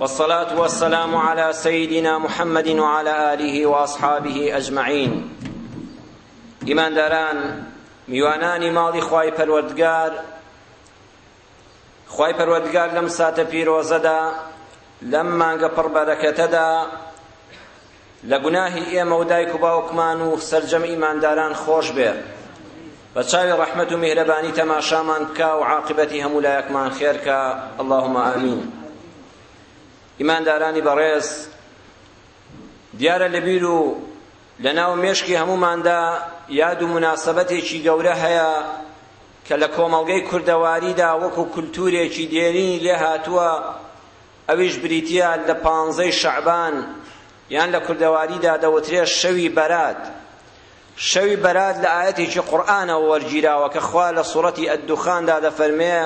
والصلاة والسلام على سيدنا محمد وعلى آله وأصحابه أجمعين إيمان داران میوانانی ماڵی خوای پەروەردگار خوای پەروەردگار لەم ساتە پیرۆزەدا لەم مانگە پڕ بەرەکەتەدا لە گوناهی ئێمە و دایک و باوکمان و سەرجەم ئیمانداران خۆش بێ بە چاوی ڕەحمەت و میهرەبانی تەماشامان بکە و عاقبەتی هەموو لایەکمان خێرکە اللهم ئامین ئیماندارانی بەڕێز دیارە لەبیر و لە ناو مێشکی هەموماندا یاد و مناسبەتێکی گەورە هەیە کە لە کۆمەڵگەی کوردەواریدا وەکو کولتورێکی دێرینی لێ هاتووە ئەویش بریتیا لە پانزەی شەعبان یان لە کوردەواریدا دەوترێ شەوی بەرات شەوی بەرات لە ئاەتێکی قورئانە وەرگیراوە کە خوا لە سوڕەتی ئەدوخاندا دەفەرمێ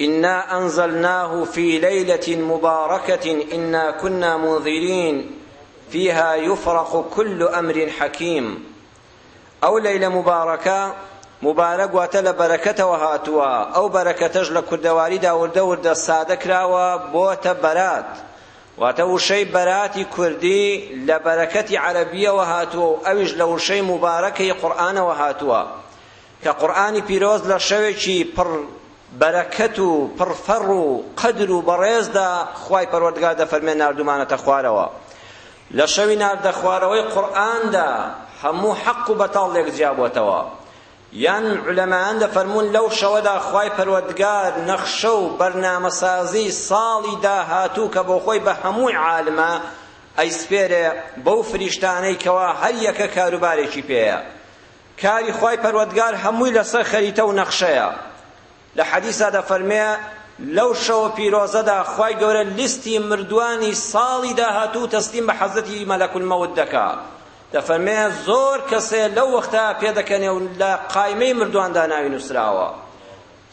إنا أنزلناه في ليلة مباركة إنا كنا منذرين فيها يفرق كل أمر حكيم أو ليلة مباركة مبارك واتل بركة وهاتوا أو بركة تجل كردواري داور دور دا السادك راوا بوت برات واتو شي براتي كردي لبركة عربية وهاتوا أوج لو شي مباركة قرآن وهاتوا كقرآن بيروز لشوكي پر بەرەکەت و پڕفەڕ و قەدر و بەڕێزدا خوای پەروەردگار دەفەرمێ ناردومانەتە خوارەوە لە شەوی ناردە خوارەوەی قورئاندا هەموو حەق و بەتاڵێک جیابووەتەوە یان علەمایان دەفەرمون لەو شەوەدا خوای پەروەردگار نەخشە و بەرنامەسازی ساڵی داهاتوو کە بۆ خۆی بە هەمووی عالمە ئەیسپێرێ بەو فریشتانەی کەوا هەر یەکە کاروبارێکی پێیە کاری خوای پەروەردگار هەمووی لەسەر خەریتە و نەخشەیە لە حەدیسادا فەرمێ لەو شەوە پیرۆزەدا خی گەورە لیستی مردوانی ساڵی داهاتوو تەسلیم بە حەزەتی مەلەکول مەوت دەکات دەفەرمێ زۆر کەسێ لەو وەختا پێدەکەنێ و لە قایمەی مردواندا ناوی نووسراوە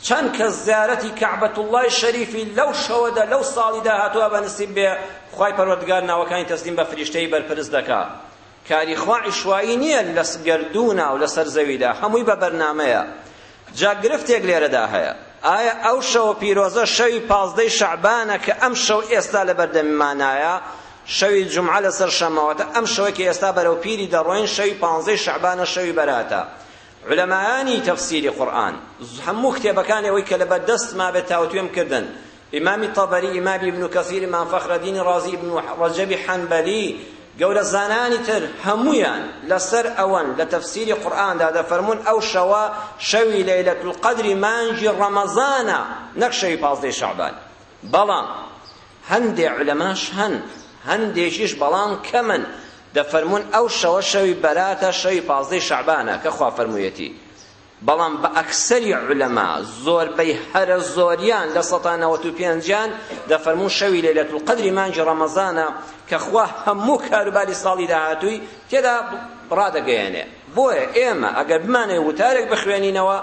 چەند کەس زیارەتی کەعبەت وڵای شەریفی لەو شەوەدا لەو ساڵی داهاتووە بە نسیم بێ خی پەروەردگار ناوەکانی تەسلیم بە فریشتەی بەرپرس دەکات کاری خوا عیشوایی نییە لە گەردوونا و لەسەر زەویدا هەمووی بە بەرنامەیە جا گرفتێک لێرەدا هەیە ئایا ئەو شەوە پیرۆزە شەوی پازدەی شەعبانە کە ئەم شەو ئێستا لە بەردەمیمانایە شەوی جومعە لەسەر شەمەوەتە ئەم شەوە کە ئێستا بەرەو پیری دەڕۆین شەوی پانزەی شەعبانە شەوی بەراتە علەمایانی تەفسیری قورئان هەموو کتێبەکان ئەوەی کە لە بەردەست ما بێت تاوتوێم کردن ئیمامی تەبەری ئیمامی ابن کەسیر ئیمام فەخرەدینی رازی ابن ڕەجەبی حەنبەلی گەورە زانانی تر هەمویان لەسەر ئەوەن لە تەفسیری قورئاندا دەفەرمون ئەو شەوە شەوی لەیلەت القەدری مانجی ڕەمەزانە نەک شەوی پازدەی شەعبان بەڵام هەندێ علەماش هەن هەندێکیش بەڵام کەمن دەفەرمون ئەو شەوە شەوی بەراتە شەوی پازدەی شەعبانە کە خوا فەرموویەتی بەڵام بە ئەکسەری علەما زۆربەی هەرە زۆریان لە سەتانەوەت و پێنجیان دەفەرمون شەوی لەیلەت القەدری مانجی ڕەمەزانە کە خوا هەموو کاروباری ساڵی داهاتووی تێدا ڕدەگەیەنێ بۆیە ئێمە ئەگەر بمانێ وتارێک بخوێنینەوە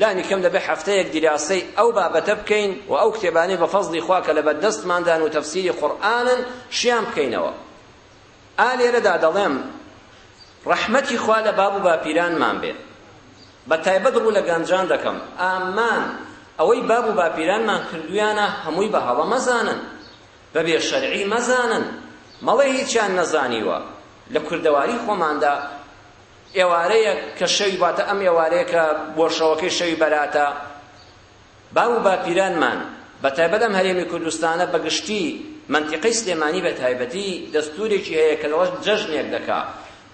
لانی کەم دەبێ هەفتەیەک دیراسی ئەو بابەتە بکەین و ئەو کتێبانەی بە فەزلی خوا کە لە بەدەستماندان و تەفسیری قورئانن شیان بکەینەوە ئا لێرەدا دەڵێم ڕەحمەتی خوا لە باب و باپیرانمان بێت بە تایبەت ڕوو لە گەنجان دەکەم ئامان ئەوەی باب و باپیرانمان کردویانە هەمووی بە هەڵە مەزانن بەبێ شەرعی مەزانن مەڵێ هیچیان نەزانیوە لە کوردەواری خۆماندا ئێوارەیەک کە شەوی باتە ئەم ئێوارەیەکە بۆ شەوەکەی شەوی بەراتە با و باپیرانمان بە تایبەتم هەرێمی کوردستانە بەگشتی منطقەی سلێمانی بە تایبەتی دەستورێکی هەیە کە لەوەش جەژنێک دەکا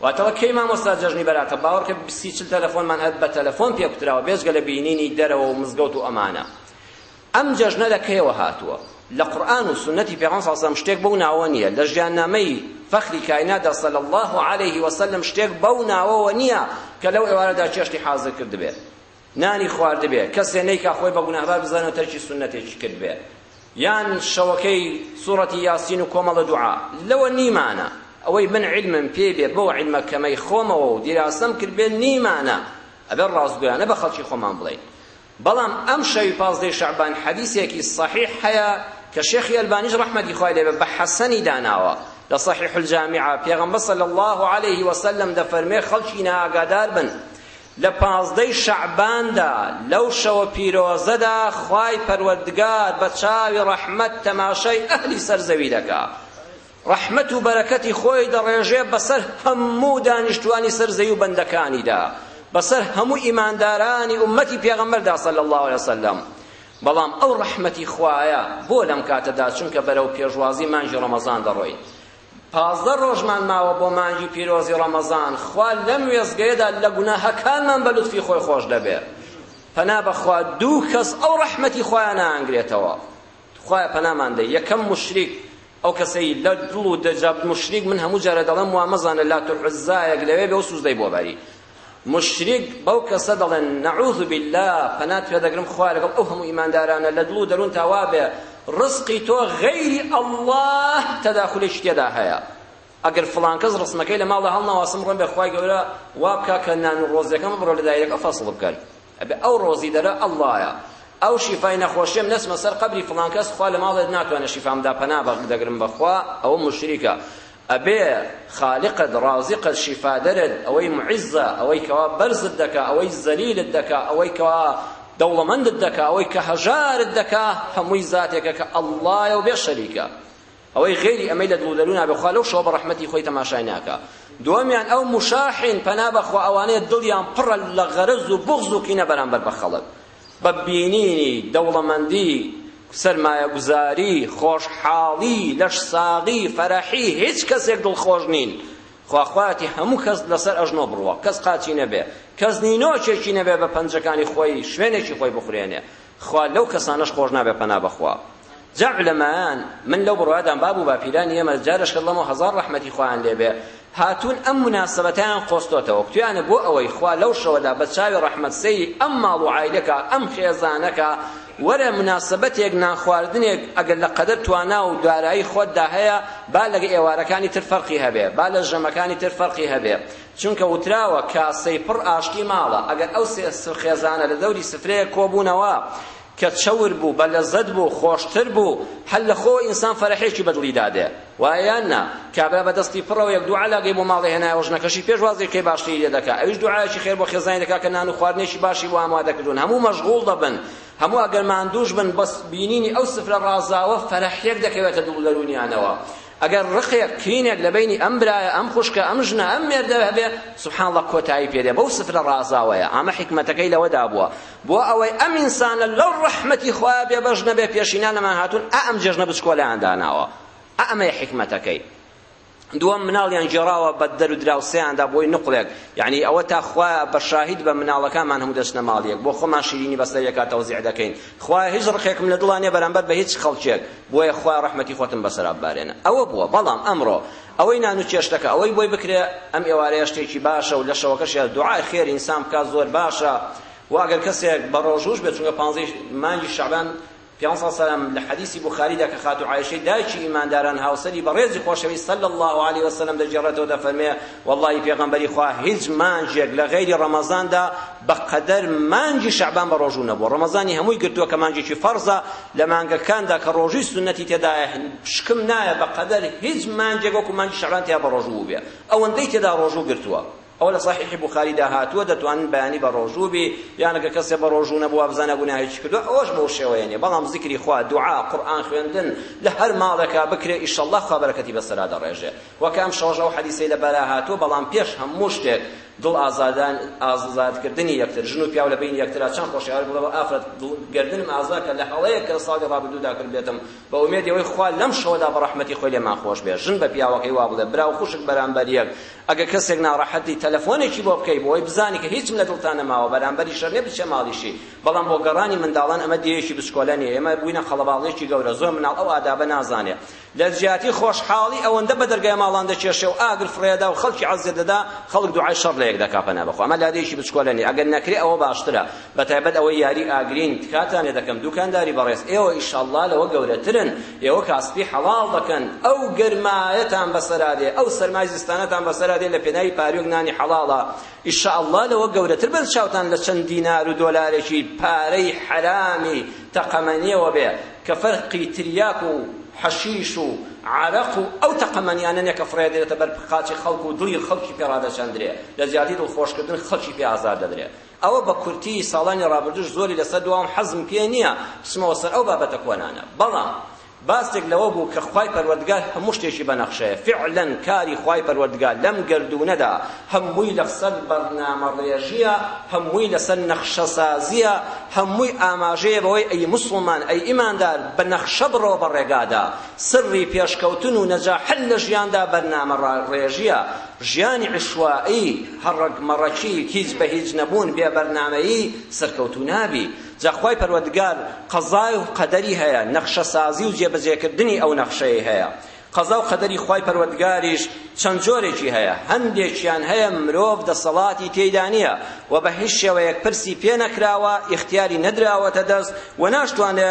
واتەوە کەی مامۆستا جەژنی بەراتە باوەڕ کە سی چل تەلەفۆنمان هەت بە تەلەفۆن پێکوتراوە بێزگە لە بینینی دەرەوە و مزگەوت و ئەمانە ئەم جەژنە لە کەیەوە هاتووە لە قورآن و سنەتی پێغەمبەر سەڵسەم شتێک بەو ناوە نییە لە ژیاننامەی فەخری کاینادا صلی الله عليه وسلم شتێک بەو ناوەوە نییە کە لەو ئێوارەدا چێشتی حازر کرد بێت نانی خوارد بێت کەسێ نەیکا خۆی بە گوناهبار بزانێت تەرکی سنەتێکی کرد بێت یان شەوەکەی سوورەتی یاسین و کۆمەڵە دوعا لەوە نیمانە ئەوەی من علمم پێ بێت بەو علمە کەمەی خۆمەوە و دیراسەم کرد بێت نیمانە ئەبێ ڕاستگویانە بە خەڵکی خۆمان بڵێین بەڵام ئەم شەوی پازدەی شەعبان حەدیسێکی صەحیح هەیە کە شێخی ئەلبانیش ڕەحمەتی خوای لێبێ بە حەسەنی داناوە لە صحیح الجامعە پێغەمبەر صلی الله علیه وسلم دەفەرمێ خەڵکی ناگادار بن لە پازدەی شەعباندا لەو شەوە پیرۆزەدا خوای پەروەردگار بە چاوی ڕەحمەت تەماشای ئەهلی سەرزەوی دەکا ڕەحمەت و بەرەکەتی خۆی دەڕێژێ بەسەر هەموو دانیشتوانی سەرزەوی و بەندەکانیدا بەسەر هەموو ئیماندارانی ئومەتی پێغەمبەردا صلی الله علیه وسلم بەڵام ئەو ڕەحمەتی خوایە بۆ لەم کاتەدا چونکە بەرەو پێشوازی مانجی ڕەمەزان دەڕۆین پازدە ڕۆژمان ماوە بۆ مانجی پیرۆزی ڕەمەزان خوا لەم وێزگەیەدا لە گوناهەکانمان بە لوتفی خۆی خۆش دەبێت پەنا بەخوا دوو کەس ئەو ڕەحمەتی خۆیان نانگرێتەوە خۆیان پەنامان دەی یەکەم مشریک ئەو کەسەی لە دڵ و دەجاب مشریک من هەموو جارە دەڵێم وامەزانە لاتولعزایەک لەوێ بێ و سوزدەی بۆ بەری مشریک بەو کەسە دەڵێن نەعوذ بالله پەنا توێ دەگرم خوا لەگەڵ ئەو هەموو ئیماندارانە لە دڵ و دەروون تاوا بێ ڕزقی تۆ غەیری ئەڵڵاه تەداخولێکی تێدا هەیە ئەگەر فڵان کەس ڕسمەکەی لە ماڵە هەڵناواسم ڕۆن بێ خوای گەورە وا بکە کە نان و ڕۆزیەکەم بڕۆ لە دایرەکە فەسڵ بکەن ئەبێ ئەو ڕۆزی دەرە ئەڵڵایە ئەو شیفای نەخۆشیم نەسمە سەر قەبری فڵان کەس خوا لە ماڵێت ناتوانە شیفامدا پەنا بەدەگرم بەخوا ئەوە مشریکە ئەبێ خالقت رازقت شفادرت ئەوەی معزە ئەوەی کەوا بەرزت دەکا ئەوەی زەلیلت دەکا ئەوەی کەوا دەوڵەمەندت دەکا ئەوەی کە هەژارت دەکا هەمووی زاتێکە کە ئەڵڵایە و بێ شەریکە ئەوەی غێری ئەمەی لە دڵودەلوونا بخوا لەو شەوە بە ڕەحمەتی خۆی تەماشای ناکە دووەمیان ئەو مشاحین پەنا بەخوا ئەوانەیە دڵیان پڕە لە غەرز و بغز و کینە بەرامبەر بە خەڵک بە بینینی دەوڵەمەندی سرمایه گزاری خوشحالی لش ساغی فرحی هیچ کس یک دل خوش نین خواخواتی همو کس لسر اجنو بروا کس قاچی نبه کس نینو چی نبه به پنجکانی خوی شوینه چی خوی بخورینه خوا لو کسانش خوش نبه پنا بخوا جا علمان من لو بروادان بابو با پیلان یمه جارش الله و هزار رحمتی خوان لبه هاتون ام مناسبتان قوستوتا وقتیان بو اوی خوا لو شودا بچاوی رحمت سی ام مال و عائلکا ام خیزانکا وەرە مناسبەتێک ناخواردنێک ئەگەر لە قەدر توانا و دارایی خۆتدا هەیە با لەگە ئێوارەکانی تر فەرقی هەبێ با لە ژەمەکانی تر فەرقی هەبێ چونکە وتراوە کاسەی پڕ ئاشتی ماڵە ئەگەر ئەو سێ خێزانە لە دەوری سفرەیە کۆبوونەوە کە چەور بوو بە لەزەت بوو خۆشتر بوو هەل لە خۆ ئینسان فەرحێکی بەدڵی دادێ وایاننا کابرا بەدەستی پڕەوە یەک دوعا لاگەی بۆ ماڵی هێنایە ژنەکەشی پێش وازێکی باشی لێ دەکا ئەویش دوعایەکی خێر بۆ خێزانی دەکا کە نان و خواردنێکی باشی بۆ ئامادە کردوون هەموو مەشغوڵ دەبن هەموو ئەگەر ماندووش بن بەس بینینی ئەو سفرە ڕازاوە فەرحیەک دەکەوێتە دڵ لەرونیانەوە ئەگەر ڕقێک کرینێک لە بینی ئەم برایە ئەم خوشکە ئەم ژنە ئەم مێردەوە هەبێ سبحان الله کۆتایی پێدێ بەو سفرە ڕازاوەیە ئامە حکمەتەکەی لەوەدا بووە بۆ ئەوەی ئەم ئینسانە لەو ڕەحمەتی خوا بێ بەژنە بێ پێشینانەمان هاتوون ئە ئەم جێژنە بچکۆلەیان داناوە ئەمەی حکمەتەکەی دووەم مناڵیان ژێراوە بە دەر و دراوسەیاندا بۆی نقلێک یعنی ئەوە تا خوا بە شاهید بە مناڵەکانمان هەموو دەچنە ماڵیەک بۆ خۆمان شیرینی بەسەر یەکا تەوزیع دەکەین خوا هیچ ڕخێکم لە دڵانێ بەرامبەر بە هیچ خەڵکێک بۆیە خوا ڕەحمەتی خۆتم بەسەر ببارێنە ئەوە بووە بەڵام ئەمڕۆ ئەوەی نان و چێشتەکە ئەوەی بۆی بکرێ ئەم ئێوارەیە شتێکی باشە و لە شەوەکەشیە دوعای خێر ئینسان بکات زۆر باشە و ئەگەر کەسێک بە ڕۆژوش بێت چونکە پانزەی مانگی شەعبان پیانسا سلام لە حەدیسی بخاریدا کە خاتو عایشەی دایکی ئیمانداران هاوسری بە ڕێزی خۆشەوی صلی الله علیه وسلم دەجێڕێتەوە دەفەرمێ والله پێغەمبەری خوا هیچ مانجێک لە غەیری ڕەمەزاندا بەقەدەر مانجی شەعبان بە ڕۆژوو نەبوو ڕەمەزانی هەمووی گرتووە کە مانجێکی فەرزە لە مانگەکاندا کە ڕۆژی سنەتی تێدایە شکم نایە بەقەدەر هیچ مانجێک وەکو مانجی شەعبان تێدا بە ڕۆژوو بێ ئەوەندەی تێدا ڕۆژوو گرتووە ئەو لە صحیح بخاریدا هاتووە دەتوانن بەیانی بە ڕۆژوو بی یانەگە کەسێ بە ڕۆژوو نەبووە بزانە گوناهیش کردو ئەوش بەو شێوەیەنێ بەڵام ذکری خوا دوعا قورئان خوێندن لە هەر ماڵەکە بکرێ ئیشەڵڵا خوا بەرەکەتی بەسەرا دەڕێژێ وەکەم شەوژە و حەدیسەی لەبەرا هاتووە بەڵام پێش هەموو شتێک دڵ ئازادان ئازادکردنی یەکتر ژن و پیاو لە بین یەکترا چەند خۆشیار بڵەوە ئافرەت گردنم ئازا کە لە هەڵەیە کە ساڵی ڕابردوودا کرد بێتم بە ئومێد ئەوەی خوا لەم شەوەدا بە ڕەحمەتی خۆی لێمان خۆش بێ ژن بە پیاوەکەی وا بڵێ براو خوشت بەرامبەر یەک ئەگە کەسێک ناڕەحەتی تەلەفۆنێکی بۆ بکەی بۆی بزانی کە هیچم لە دڵتان نەماوە بەرامبەری شەڕێ بچێ ماڵیشی بەڵام بۆ گەڕانی منداڵان ئەمە دیەیەکی بسکۆلە نیە ئێمە بووینە خەڵەباڵێکی گەورە زۆر مناڵ ئەو ئادابە نازانێ لە زیاتی خۆشحاڵی ئەوەندە بە دەرگای ماڵان دەچێشێ و ئاگر فڕێدا و خەڵکی عەزێ دەدا خەڵک دوعای شەڕ لە یەک دەکا پەنا بەخوا ئەمە لادێکی بچکۆلێنی ئەگەر نەکرێ ئەوە باشترە بەتایبەت ئەوەی یاری ئاگرین تکاتانێ دەکەم دوکانداری بەڕێز ئێوە ئیشەڵڵا لەوە گەورەترن ئێوە کاسپی حەڵاڵ دەکەن ئەو گەرمایەتان بەسەرادێ ئەو سەرمای زستانەتان بەسەرادێ لە پێناوی پارێک نانی حەڵاڵە ئیشەڵڵا لەوە گەورەتر بەر چاوتان لە چەند دینار و دۆلارێکی پارەی حەرامی تەقەمەنیەوە بێ کە فەرقی تریاک و حەشیش و عرق و ئەو تەقەمەنیانە نێکە فڕێ دێتە بەر قاچی خەڵک و دڵی خەڵکی پێڕادەچەندرێ لە زیاتی دڵخۆشکردن خەڵکی پێ ئازار دەدرێت ئەوە بە کورتی ساڵانی ڕابردوش زۆری لەسەر دوام حەزم پێ نییە بچمەوە سەر ئەو بابەتە کۆنانە بەڵام باستێک لەوە بوو کە خوای پەروەردگار هەموو شتێکی بەنەخشەیە فعلا کاری خوای پەروەردگار لەم گردوونەدا هەمووی لەسەر بەرنامە ڕێژیە هەمووی لەسەر نەخشەسازیە هەمووی ئاماژەیە بەوەی ئەی موسڵمان ئەی ئیماندار بە نەخشە بڕۆ بە ڕێگادا سڕی پێشکەوتن و نەجا حل لە ژیاندا بەرنامە ڕێژیە ژیانی عشوائي هەڕەگ مەڕەکی هیچ بە هیچ نەبوون بێ بەرنامەیی سەرکەوتو نابی جەخوای پەروەردگار قەزای و قەدەری هەیە نەخشە سازی و جێبەجێکردنی ئەو نەخشەیە هەیە قەزا و قەدەری خوای پەروەردگاریش چەند جۆرێکی هەیە هەندێکیان هەیە مرۆڤ دەسەڵاتی تێیدا نییە و بە هیچ شێوەیەک پرسی پێ نەکراوە ئیختیاری نەدراوەتە دەست و ناشتوانێ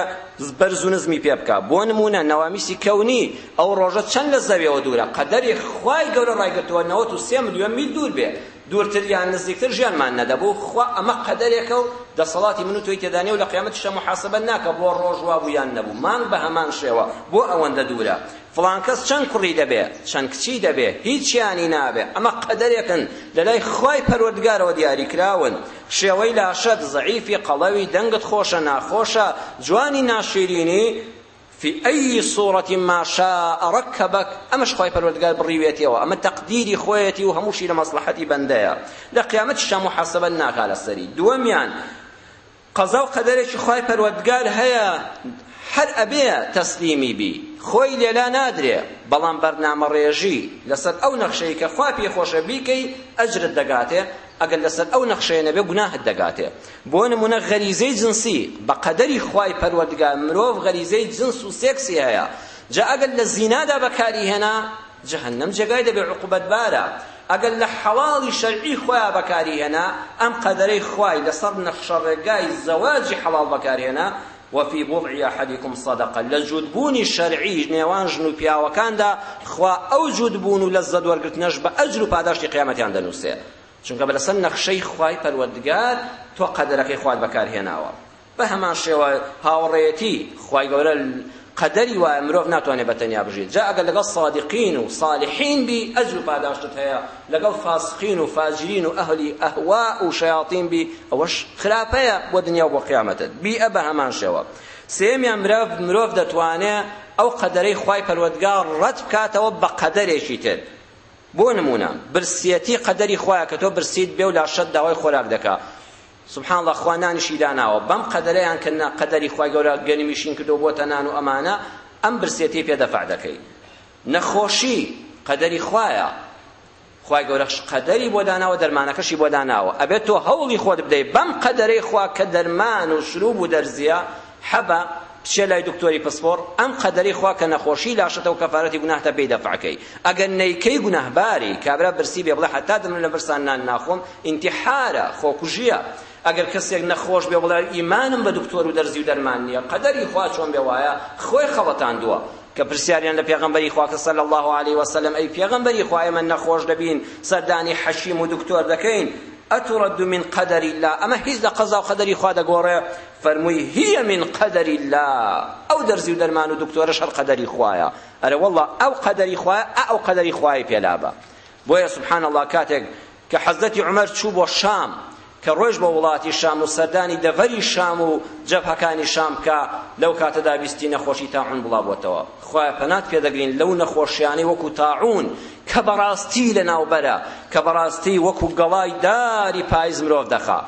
بەرز و نزمی پێ بکە بۆ نمونە نەوامیسی کەونی ئەو ڕۆژە چەند لە زەویەوە دوورە قەدەری خوای گەورە ڕایگرتووە نەوەت و سێ ملیۆن میل دوور بێ دوورتر یان نزیکتر ژیانمان نەدەبوو خوا ئەمە قەدەرێکە و دەسەڵاتی من و تۆی تێدانێ و لە قیامەتیشە محاسبە ناکە بۆ ڕۆژوا بوویان نەبوو مان بە هەمان شێوە بۆ ئەوەندە دوورە فڵان کەس چەند کوڕی دەبێ چەند کچی دەبێ هیچیانی نابێ ئەمە قەدەرێکن لە لای خوای پەروەردگارەوە دیاریکراون شێوەی لاشەت زەعیفی قەڵەوی دەنگت خۆشە ناخۆشە جوانی ناشیرینی في أي صورة ما شاء ركبك أمش خواهي پروردگار بڕیوێتی ئەوە ئەمە تەقدیری خۆیەتی و هەمووشی لە مەسلحەتی بەندەیە لە قیامەت شە محاسبە ناکا لەسەری دووەمیان قەزا و قەدەرێکی خواهی پەروەردگار هەیە هەر ئەبێ تەسلیمی بی خۆی لێلا نادرێ بەڵام بەرنامە ڕێژی لەسەر ئەو نەخشەی کە خوا پێ خۆشە بیکەی ئەجرت دەگاتێ ئەگەر لەسەر ئەو نەخشەیە نەبێ گوناهت دەگاتێ بۆ نمونە غەریزەی جنسی بە قەدەری خوای پەروەردگار مرۆڤ غەریزەی جنس و سێکسی هەیە جا ئەگەر لە زینادا بەکاری هێنا جەهەنەم جێگای دەبێ عوقوبەت بارە ئەگەر لە حەواڵی شەرعی خۆیان بەکاری هێنا ئەم قەدەرەی خوای لەسەر نەخشە ڕێگای زەواجی حەواڵ بەکاری هێنا وفي بضع أحدكم صدقة لجودبوني شرعي نيوان جنو بياوكان دا خوا أو جودبونو لزد ورقت نجب أجر باداش قيامتي عند نوسيه چونکە بەلەسەر نەخشەی خوای پەروەردگار تۆ قەدەرەکەی خوات بەکارهێناوە بە هەمان شێوە هاوڕێتی خوای گەورە قەدەری وایە مرۆڤ ناتوانێت بەتەنیا بژێت جا ئەگەر لەگەڵ سادقین و صالحین بی ئەجر و پاداشتت هەیە لەگەڵ فاسقین و فاجرین و ئەهلی ئەهوا و شەیاطین بی ئەوەش خراپەیە بۆ دنیا و بۆ قیامەتت بیئە بە هەمان شێوە سێمیان مرۆڤ مرۆڤ دەتوانێت ئەو قەدەرەی خوای پەروەردگار ڕەت بکاتەوە بە قەدەرێکی تر بۆ نمونە برسیەتی قەدەری خۆیە کە تۆ برسیت بێ و لاشەت داوای خۆراک دەکا سبحان الله خوانانیشی داناوە بەم قەدەرەیان کردنا قەدەری خوای گەورە گەنیمیشین کردو بۆتە نان و ئەمانە ئەم برسێتی پێدەفع دەکەی نەخۆشی قەدەری خوایە خوای گەورە قەدەری بۆ داناوە دەرمانەکەشی بۆ داناوە ئەبێت تۆ هەوڵی خۆت بدەی بەم قەدەرەی خوا کە دەرمان و شروب و دەرزیە حەبە بچێ لای دکتۆری پسپۆر ئەم قەدەری خوا کە نەخۆشی لاشەتەوە کەفارەتی گوناهتە پێی دەفعەکەی ئەگەر نەیکەی گوناهباری کابرا برسی بێ بڵێ هەتا دەمن لە برسان نان ناخۆم ئینتیحارە خۆکوژیە ئەگەر کەسێک نەخۆش بێ بڵێ ئیمانم بە دکتۆر و دەرزی و دەرمان نییە قەدەری خوا چۆن بێ وایە خۆی خەڵەتاندووە کە پرسیاریان لە پێغمبەری خوا کە صلی الله علیه وسلم ئەی پێغمبەری خوا ئێمە نەخۆش دەبین سەردانی حەشیم و دکتۆر دەکەین أترد من قدر الله أما هيز لقضاء قدر خواد قوري فرموي هي من قدر الله أو درزي درمان دكتور شر قدر خوايا أرى والله أو قدر خوايا أو قدر خوايا بيلابا بويا سبحان الله كاتك كحزتي عمر تشوب والشام كروج بولاتي الشام وسرداني دفري الشام وجبهكان الشام كا لو كات دابستين خوشي تاعون بلا بوتوا خوايا فنات في دقرين لو نخوشياني وكو تاعون کە بەڕاستی لە ناوبەرە کە بەڕاستی وەکو گەڵای داری پاییز مرۆڤ دەخا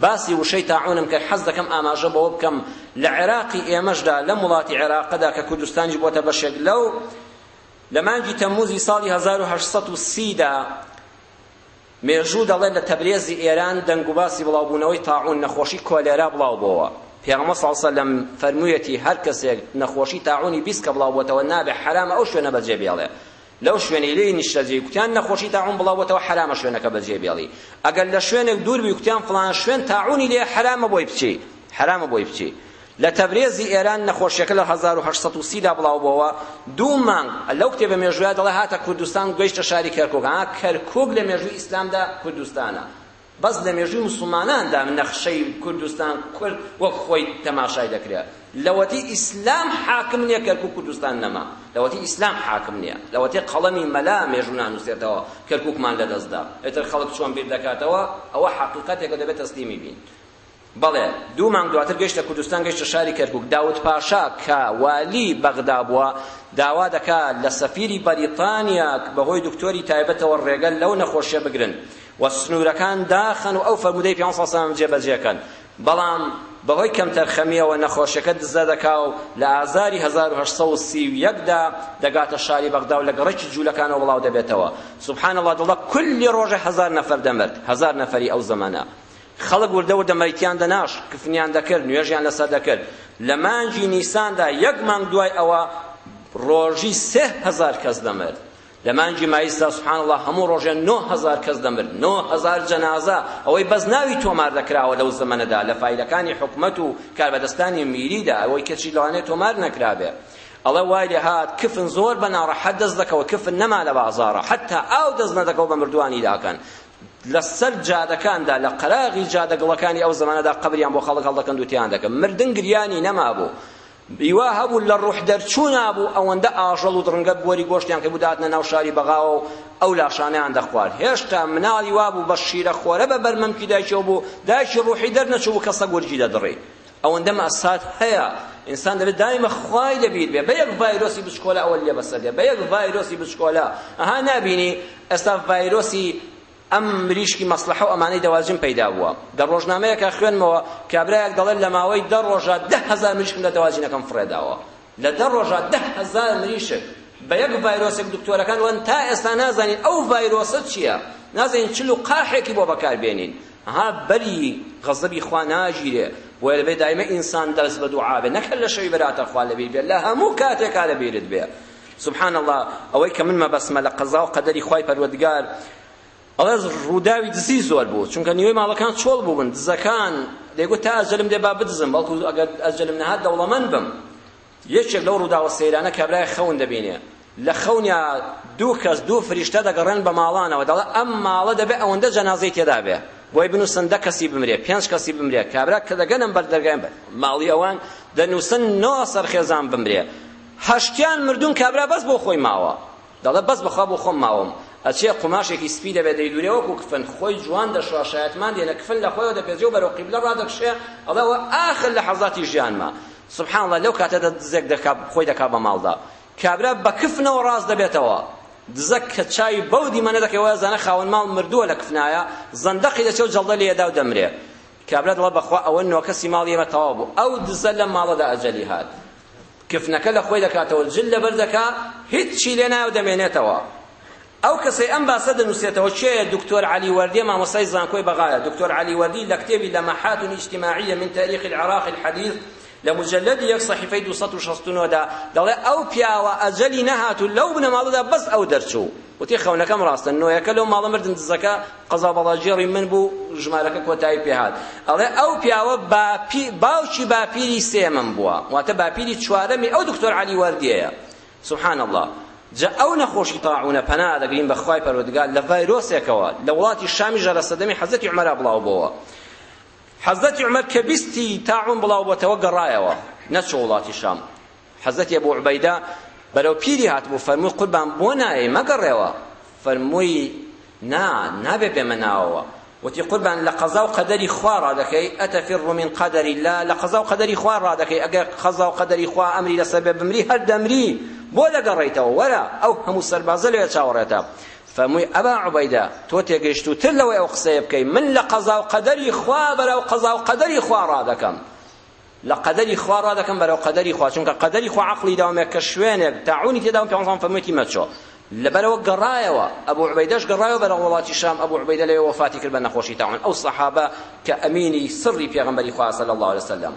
باسی وشەی تاعونم کە حەز دەکەم ئاماژە بەوە بکەم لە عێراقی ئێمەشدا لە وڵاتی عێراقەدا کە کوردستانیش بۆتە بەشێک لەو لە مانگی تەموزی ساڵی 1930 دا مێژوو دەڵێن لە تەبرێزی ئێران دەنگ و باسی بڵاوبوونەوەی تاعون نەخۆشی کۆلێرا بڵاو بۆەوە پێغەمە ساڵسە لەم فەرموویەتی هەر کەسێک نەخۆشی تاعونی بیست کە بڵاو بۆتەوە نابێ حرامە ئەو شوێنە بەجێ بێڵێ لەو شوێنی لی نیشتەجێ کوتیان نەخۆشی تاعون بڵاوەتەوە حرامە شوێنەکە بەجێ بێڵی ئەگەر لە شوێنێک دوور بی کوتیان فلان شوێن تاعونی لێ حرامە بۆی بچی حرامە بۆی بچی لە تەبرێزی ئێران نەخۆشیەکە لە 1930 دا بڵاو بووەوە دوو مانگ لەو کتێبە مێژویا دەڵێ هاتە کوردستان گەیشتە شاری کەرکۆک ها کەرکۆک لە مێژووی ئیسلامدا کوردستانە بەس لە مێژووی مسلماناندا نەخشەی کوردستان کورد وەک خۆی تەماشای دەکرێت لەوەتی ئیسلام حاکم نییە کەرک و کوردستان نەما لەوەتی ئیسلام حاکم نییە لەوەتی قەڵەمی مەلا مێژوونان نووسێتەوە کەرکووکمان لەدەستدا ئێتر خەڵک چۆن بیر دەکاتەوە ئەوە حقیقەتێکە دەبێت تەسلیمی بین بەڵێ دوو مانگ دواتر گەیشتە کوردستان گەیشتە شاری کەرکک داوت پاشا کە والی بەغدا بووە داوا دەکات لە سەفیری بەریتانیا بەهۆی دکتۆری تایبەتەوە ڕێگەل لەو نەخۆشیە بگرن و سنوورەکان داخن و ئەو فەرمودەی پێ سام جێبەجێکەن بەڵام بەهۆی کەمتر خەمیەوە نەخۆشەکە دزە دەکا و لە ئازاری 1930دا دەگاتە شاری بەغدا و لە گەڕێکی جوولەکانەوە بڵاو دەبێتەوە سبحان الله دڵە کولی ڕۆژە هزار نەفەر دەمرد هزار نەفەری ئەو زەمانە خەڵک وردە وردە مەریتیان دەناش کفنیان دەکرد نوێژیان لەسەر دەکرد لە مانگی نیساندا یەک مانگ دوای ئەوە ڕۆژی سێ هزار کەس دەمرد لە مانجی مایستا سبحان الله هەموو ڕۆژێ 9000 کەس دەمرد 9000 جەنازە ئەوەی بەس ناوی تۆمار دەکراوە لەو زەمەنەدا لە فایلەکانی حکومەت و کاربەدەستانی میریدا ئەوەی کەچی لەوانێت تۆمار نەکرابێ ئەڵە وای لێ هات کفن زۆر بە ناڕەحەت دەست دەکەوە کفن نەما لە بازارە حتا ئاو دەست نەدەکەوە بە مردوانی داکەن لەسەر جادەکاندا لە قەراغی جادەگڵەکانی ئەو زمانەدا قبریان بۆ خەڵک هەڵ دەکەن دوتیان دەکەن مردن گریانی نەما بوو ئیوا هەبوو لە ڕوح دەرچوو نابوو ئەوەندە ئاژەڵ و درنگە بۆری گۆشتیان کە بوداتنە ناو شاری بەغاوە و ئەو لاشانەیان دەخوارد هێشتا مناڵی وا بوو بە شیرە خۆرە بە بەرمەمکی دایکەوە بوو دایکی ڕوحی دەرنەچوو کەسە گورجی دەدڕی ئەوەندە مەسات هەیە ئینسان دەبێت دائمە خوای دەبیت بێ بە یەک ڤایرۆسی بچکۆلە ئەوە لێ بەسەر دێ بە یەک ڤایرۆسی بچکۆلە ئەها نابینی ئێستا ڤایرۆسی ئەم مریشکی مەسلحە و ئەمانەی دەواژم پەیدا بووە دە ڕۆژنامەیەکە خوێنمەوە کابرایەک دەڵێت لە ماوەی دە ڕۆژە ده هەزار مریشکم لە دەواژینەکەم فڕێداوە لە دە ڕۆژە ده هەزار مریشک بە یەک ڤایرۆسێک دکتۆرەکان وەن تا ئێستا نازانین ئەو ڤایرۆسە چییە نازانین چل و قاحێکی بۆ بەکاربێنین ها بەری غەزەبی خوا ناژیرێ و لەبێ دایمە ئینسان دەست بە دوعابێ نەکە لە شەوی بەراتە خوا لەبیر بێ لە هەموو کاتێکا لەبیرت بێ سبحان الله ئەوەی کە من مەبەسمە لە قەزا و قەدەری خوای پەروەردگار ئەڵێ ڕووداوی دزی زۆر بوو چونکە نیوەی ماڵەکان چۆڵ بوون دزەکان دەیگوت تا ئەجەلم دێ با بدزم بەڵکو ئەگەر ئەجەلم نەهات دەوڵەمەند بم یەکێک لەو ڕووداوە سەیرانە کابرای خەون دەبینێ لە خەونیا دوو کەس دوو فریشتە دەگەڕێن بە ماڵانەوە دەڵێ ئەم ماڵە دەبێ ئەوەندە جەنازەی تێدا بێ بۆی بنووسن دە کەسی بمرێ پێنج کەسی بمرێ کابرا کە دەگەنم بەردەرگایان بە ماڵی ئەوان دەنووسن نۆ سەرخێزان بمرێ هەشتیان مردوون کابرا بەس بۆ خۆی ماوە دەڵێ بەس بەخوا بۆ خۆم ماوەم ئەچێ قماشێکی سپی دەبێ دەیدورێ وەکو کفن خۆی جوان دەشوا شایەتمان دێنە کفن لە خۆیەوە دەپێزێ و بەرەو قیبلە ڕادەکشێ ئەڵەوە ئاخر لە حەزاتی ژیانما سبحان الله لەو کاتەدا دزێک دەکا خۆی دەکا بە ماڵدا کابرا بە کفنەوە ڕاست دەبێتەوە دزەک کە چاوی بەو دیمەنە دەکەوە زانە خاوەن ماڵ مردووە لە کفنایە زەندەقی دەچێ و جەڵدە لێدا و دەمرێ کابرا دڵە بەخوا ئەوە نۆکە سیماڵ ئێمە تەواو بوو ئەو دزە لە ماڵەدا ئەجەلی هات کفنەکە لە خۆی دەکاتەوە جل لەبەر دەکا هیچی لێ نایو دەمێنێتەوە ئەو کەسەی ئەم باسە دەنووسێتەوە چێ دکتۆر علی وردی مامۆسای زانکۆی بەغایە دکتۆر علی وردی لە کتێبی لەمەحات اجتماعیە من تاریخ العراق الحديث لە مجلد یەک صحیفەی 269 دا دەڵێ ئەو پیاوە ئەجەلی نەهاتو لەو بنەماڵەدا بەس ئەو دەرچوو وتی خەونەکەم ڕاستە نوۆیەکە لەو ماڵە مردن دزەکە قەزا بەڵاجێڕی من بوو ژمارەکە کۆتایی پێهات ئەڵێ ئەو پیاوە باپی باوکی باپیری سێمم بووە واتە باپیری چوارەمی ئەو دکتۆر علی وردیەیە سبحان الله جا ئەو نەخۆشی تاعونە پەنا دەگرین بە خوای پەرۆدگار لە ڤایرۆسێکەوە لە وڵاتی شامی ژە لە سەدەمی حەزەتی عومەرا بڵاو بۆەوە حەزەتی عومەر کە بیستی تاعون بڵاو بۆتەوە گەڕایەوە نەچۆ وڵاتی شام حەزەتی ئەبوو عوبەیدا بەرەو پیری هاتبوو فەرمووی قوربان بۆ نایێ مەگەڕێەوە فەرمووی نا نابێ بێمە ناوەوە وتي قربان لقضا وقدري خوا رادكي اتفر من قدر الله لقضا وقدري خوا رادكي اگر قضا وقدري خوا امري لسبب امري هل دمري بولا قريته ولا او هم السربازه لا تشاورته فمي ابا عبيده تو تيجشتو تلو او قصيبك من لقضا وقدري خوا بلا قضا وقدري خوا رادكم لقدري خوا رادكم بلا قدري خوا چونك قدري خوا عقلي دوام كشوينك تعوني تداوم في عنصان فمتي ما تشو لبرو قرايوا ابو عبيدش قرايوا بر ولاتي شام ابو عبيد له وفاتي كل بن خوشي تعون او الصحابه كاميني سري پیغمبري خدا صلى الله عليه وسلم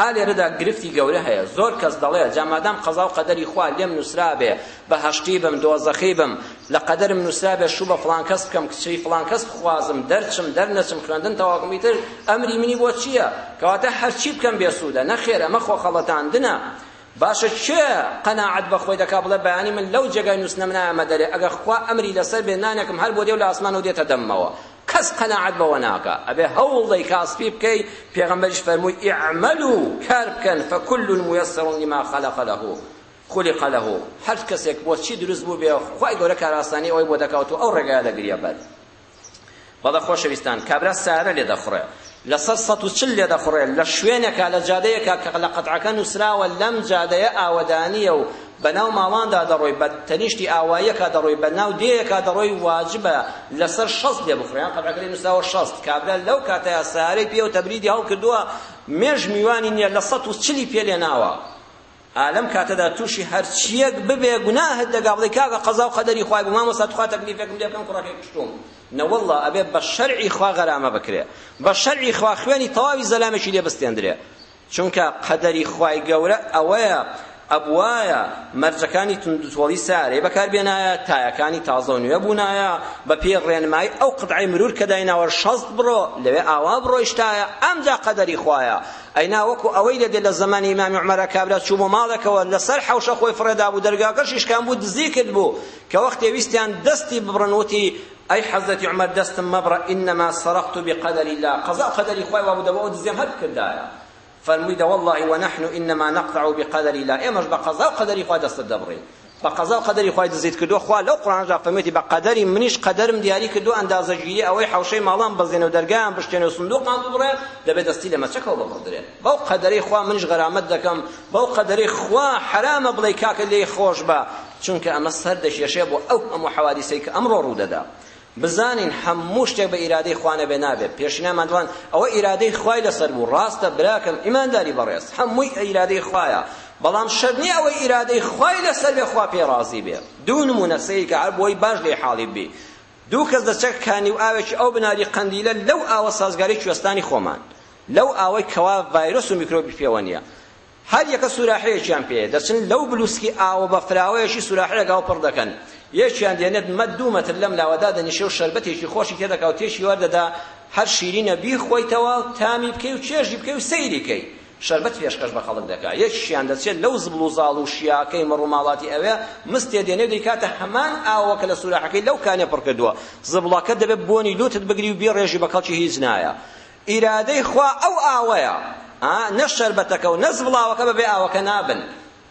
آل ردا گرفتی گەورە هەیە زۆر کەس دەڵێ جامادام قەزا و قەدەری خوا لێم نووسرا بێ بە هەشتی بم دۆزەخی بم لە قەدەرم نووسرا بێ شوو بە فلان کەس بکەم کچی فلان کەس بخوازم دەرچم دەرنەچم خوێندن تەواکمی تر ئەمری منی بۆ چییە کەواتە هەرچی بکەم بێسوودە نەخێر ئەمە خۆ خەڵەتاندنە باشە چێ قەناعەت بە خۆی دەکا بڵێ بەیانی من لەو جێگای نووسنە من ئامەدەرێ ئەگە خوا ئەمری لەسەر بێ نانێکم هەر بۆ دێو لە ئاسمان و دێتە دەمەوە کەس قەناعەت بەوە ناکە ئەبێ هەوڵی کاسپی بکەی پێغەمبەریش فەرمووی ئیعمەلوا کار بکەن فەکل مویسر لما خلق له خلق له هەر کەسێک بۆ چی دروست بوو بێ خوای گەورە کاراستانی ئەوەی بۆ دەکاتەوە ئەو ڕێگایە دەگریا بەد بەڵە خۆشەویستان کابرا سارە لێ دەخڕێ لەسەر سەد و چل لێدەخڕێت لە شوێنێکا لە جادەیەکا کە لە قەتعەکە نووسراوە لەم جادەیە ئاوەدانیە و بەناو ماواندا دەڕۆی بە تەنیشتی ئاواییەکە دەڕۆی بەناو دێیەکا دەڕۆی واجبە لەسەر شەست لێ بخڕیان قەتعەکەی نووسراوە شەست کابرا لەو کاتەیە سارەی پێ و تەبریدی هەڵ کردووە مێژ میوانی نییە لە سەد و چلی پێ لێناوە عالم کاتەدا تووشی هەرچیەک ببێ گوناهت دەگا بڵێ کاگە قەزا و قەدەری خوای بوو مام وەسات خوا تەکلیفێکم لێ بکەم کوڕەکەی پشتۆم نەوەڵڵا ئەبێ بە شەرعی خوا غەرامە بکرێ بە شەرعی خوا خوێنی تەواوی زەلامێکی لێ بستێندرێ چونکە قەدەری خوای گەورە ئەوەیە ئەبوایە مەرجەکانی تونندتوڵی سارێ بەکاربێنایە تایەکانی تازە و نوێ بوونایە بە پێ ڕێنمایی ئەو قدعی مرور کە دایناوە شەست بڕۆ لەوێ ئاوا بڕۆیشتایە ئەمجا قەدەری خوایە ئەینا وەکو ئەوەی لەدێ لە زمانی ئیمامی عومەرە کابرا چوو بۆ ماڵێکەوە لەسەر حەوشە خۆی فرەدا بوو دەرگاکەشیش کام بوو دزیکرد بوو کە وەختێ ویستیان دەستی ببڕن وتی ئەی حەزەتی عومەر دەستم مەبڕە ئینەما سەرەقت بقەدەری لا قەزا قەدەری خوای وا بوو دەبەوە دزیان هەر کردایە فرمويدا والله ونحن انما نقطع بقدر الله امش بقضاء قدري خوا دست دبري بقضاء قدري خوا دزيد كدو خوا لو قران جا فميتي بقدري منيش قدرم دياري كدو اندازه جيري اوي حوشي مالان بزين ودرگام بشتن وصندوق ام دبره دبه دستي لما چكو بقدري بو قدري خوا منيش غرامت دكم بو قدري خوا حرام بليكاك اللي خوش با چونك اما سردش يشيب او ام حوادثيك امر رو ددا بزانین هەموو شتێک بە ئیرادەی خوانە بێ نابێت پێشینەمان دەڵێن ئەوە ئیرادەی خوای لەسەر بوو ڕاستە براکەم ئیمانداری بەڕێز هەمووی ئیرادەی خوایە بەڵام شەر نییە ئەوەی ئیرادەی خوای لەسەر بێ خوا پێ ڕازی بێ دوو نمونە سەیکە هەر بۆی باش لێ حاڵی بی دوو کەس دەچەک کانی و ئاوێکی ئەو بناری قەندیلە لەو ئاوە سازگاری کوێستانی خۆمان لەو ئاوەی کەوا ڤایرۆس و میکرۆبی پێوە نیە هەر یەکە سوراحەیەکیان پێ دەچن لەو بلوسکی ئاوە بە فراوەیەکی سوراحە لەگاو پڕ دەکەن یەکیان دێنێت مەد دوو مەتر لەم لاوەدا دەنیشێ و شەربەتێکی خۆشی تێدەکا و تێشی وەردەدا هەر شیرینە بیخۆیتەوە تامی بکەی و چێژی بکەی و سەیری بکەی شەربەت پێشکەش بە خەڵک دەکا یەکیان دەچێت لەو زبڵ و زاڵ و شیاکەی مەڕووماڵاتی ئەوێ مستێ دێنێ و دەیکاتە هەمان ئاوەکە لە سوراحەکەی لەو کانێ پڕ کردووە زبڵاکە دەبێت بۆنی لوتت بگری و بێ ڕێژی بە خەڵکی هیچ نایە ئیرادەی خوا ئەو ئاوەیە نە شەربەتەکە و نە زبڵاوەکە بەبێ ئاوەکە نابن